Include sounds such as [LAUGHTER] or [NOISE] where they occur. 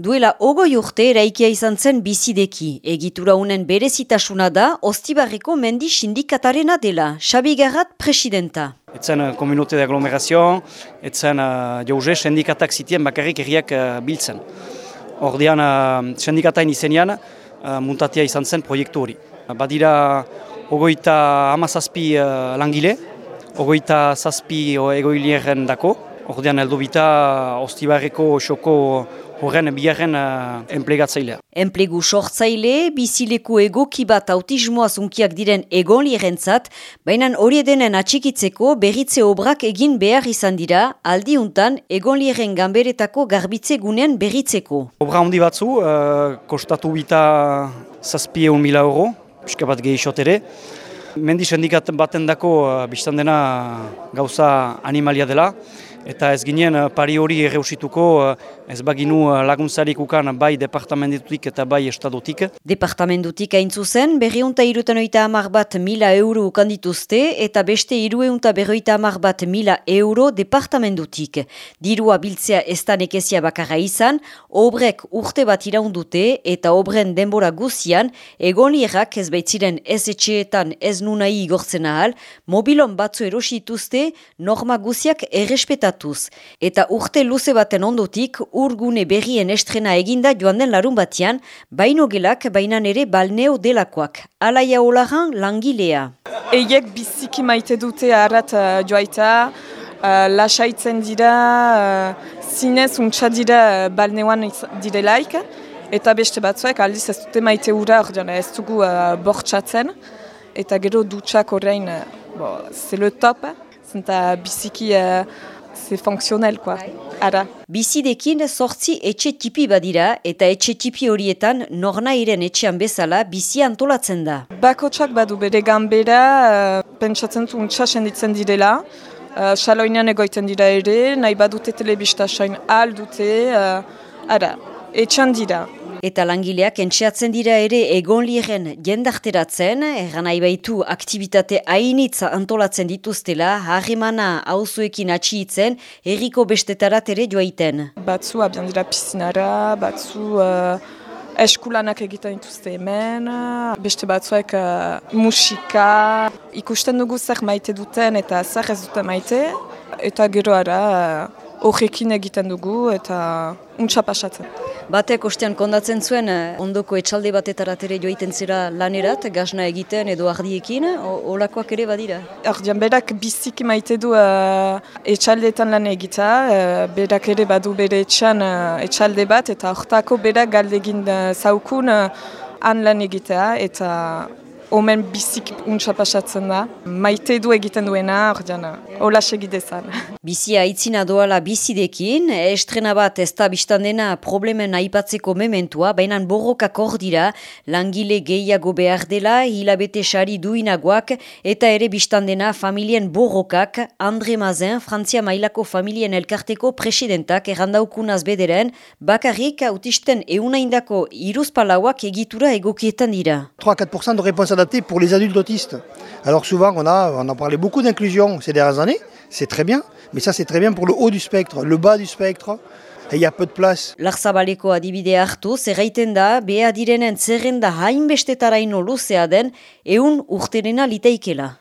Duela ogoi urte eraikia izan zen bizideki. Egitura unen berezitasuna da, Ostibarreko mendi sindikatarena dela. Xabi presidenta. Etzen uh, komunote de aglomerazio, etzen uh, jauze sindikatak zitien bakarrik erriak uh, biltzen. Ordean uh, sindikatain izenean uh, muntatia izan zen proiektu hori. Badira ogoita amazazpi uh, langile, ogoita zazpi egoilieren dako, ordean heldu bita Ostibarreko xoko horren biharren uh, enplegatzailea. Enplegu sortzaile, bizileku egoki bat autismoa zunkiak diren egon lirentzat, baina hori denen atxikitzeko berritze obrak egin behar izan dira, aldiuntan egon liren gamberetako garbitze gunean berritzeko. Obra handi batzu, uh, kostatu bita zazpi egun mila euro, pixka bat gehixot ere. Mendi sendikat baten dako uh, biztan dena gauza animalia dela, eta ez ginen eh, pari hori erreusituko eh, ez baginu eh, laguntzarik ukan bai departamentutik eta bai estadotik. Departamentutik hain zuzen, berriunta irutan oita amar bat mila euro ukan dituzte eta beste irueunta berroita amar bat mila euro departamentutik. Dirua biltzea ez da nekezia bakarra izan, obrek urte bat iraundute eta obren denbora guzian, egon lirak ez baitziren ez etxeetan ez nunai igortzen ahal, mobilon batzu erosituzte norma guziak errespeta Eta urte luze baten ondotik, urgune berrien estrena eginda joan den larun batean, baino gelak bainan ere balneo delakoak. Alaia olaran langilea. Eiek biziki maite dute arrat uh, joaita, uh, lasaitzen dira, uh, zinez untsa dira uh, balneoan direlaik, eta beste batzuek aldiz ez dute maite ura ez dugu uh, bortxatzen, eta gero dutxak horrein, uh, c'est le top, zenta biziki... Uh, c'est fonctionnel, quoi. Ara. Bizidekin sortzi etxe tipi badira eta etxe tipi horietan norna iren etxean bezala bizi antolatzen da. Bakotsak badu bere ganbera, uh, pentsatzen du untxasen ditzen direla, uh, xaloinean egoiten dira ere, nahi badute telebista sain aldute, uh, ara, etxan dira. Eta langileak entxeatzen dira ere egon liren jendarteratzen, erran nahi baitu aktivitate hainitza antolatzen dituztela, harrimana hauzuekin atxiitzen, erriko bestetarat ere joaiten. Batzu abian dira pizinara, batzu uh, eskulanak egiten dituzte hemen, beste batzuek uh, musika, ikusten dugu zer maite duten eta zer ez duten maite, eta gero ara uh, horrekin egiten dugu eta untsa pasatzen. Batek ostean kondatzen zuen, eh, ondoko etxalde batetarat ere joiten zera lanerat, gazna egiten edo ardiekin, olakoak ere badira? Ardian, berak biziki maite du uh, etxaldeetan lan egita, uh, berak ere badu bere etxan uh, etxalde bat, eta hortako berak galdegin uh, zaukun uh, han lan egitea, eta omen bizik untsa pasatzen da. Maite du egiten duena, ordean, hola segidezan. [LAUGHS] Bizia itzina doala bizidekin, estrena bat ez da dena problemen aipatzeko mementua, baina borrokak hor dira, langile gehiago behar dela, hilabete sari duinagoak, eta ere dena familien borrokak, Andre Mazen, Frantzia Mailako familien elkarteko presidentak errandaukunaz bederen, bakarrik autisten eunaindako iruzpalauak egitura egokietan dira. 3-4% de pour les adultes autistes. Alors souvent, on a, on beaucoup d'inclusion ces dernières années, c'est très bien, mais ça c'est très bien pour le haut du spectre, le bas du spectre, il y a peu de place. Larzabaleko adibide hartu, zerraiten da, beha direnen zerrenda hainbestetaraino luzea den, eun urterena liteikela.